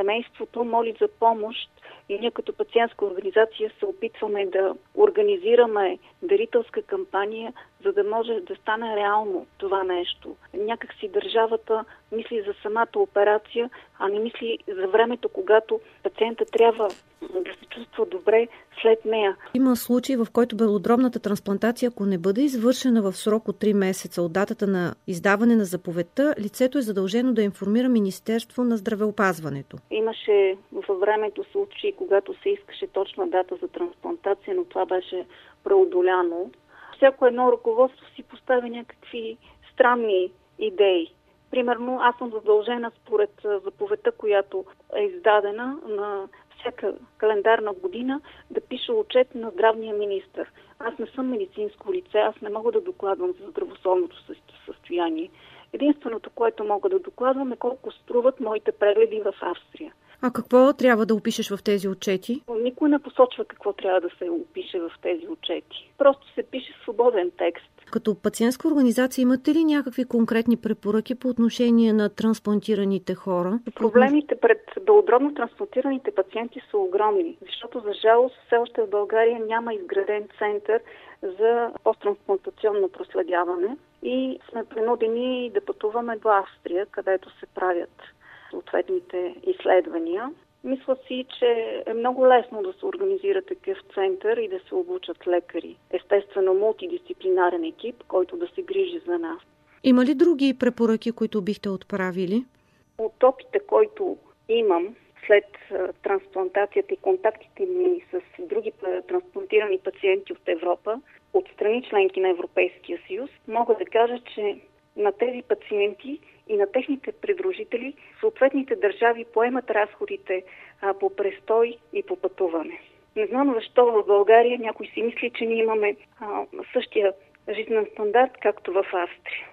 семейството моли за помощ и ние като пациентска организация се опитваме да организираме дарителска кампания, за да може да стане реално това нещо. Някак си държавата мисли за самата операция, а не мисли за времето, когато пациента трябва да се чувства добре след нея. Има случаи, в който белодробната трансплантация, ако не бъде извършена в срок от 3 месеца от датата на издаване на заповедта, лицето е задължено да информира Министерство на здравеопазването. Имаше във времето случаи, когато се искаше точна дата за трансплантация, но това беше преодоляно. Всяко едно ръководство си поставя някакви странни идеи. Примерно, аз съм задължена според заповедта, която е издадена на всяка календарна година да пиша отчет на здравния министр. Аз не съм медицинско лице, аз не мога да докладвам за здравословното състояние. Единственото, което мога да докладвам е колко струват моите прегледи в Австрия. А какво трябва да опишеш в тези отчети? Никой не посочва какво трябва да се опише в тези отчети. Просто се пише свободен текст. Като пациентска организация имате ли някакви конкретни препоръки по отношение на трансплантираните хора? Проблемите пред белодробно трансплантираните пациенти са огромни, защото за жалост все още в България няма изграден център за посттрансплантационно проследяване и сме принудени да пътуваме до Австрия, където се правят съответните изследвания. Мисля си, че е много лесно да се организира такъв център и да се обучат лекари. Естествено, мултидисциплинарен екип, който да се грижи за нас. Има ли други препоръки, които бихте отправили? От опита, който имам след трансплантацията и контактите ми с други трансплантирани пациенти от Европа, от страни членки на Европейския съюз, мога да кажа, че на тези пациенти и на техните придружители съответните държави поемат разходите по престой и по пътуване. Не знам защо в България някой си мисли, че ние имаме същия жизнен стандарт, както в Австрия.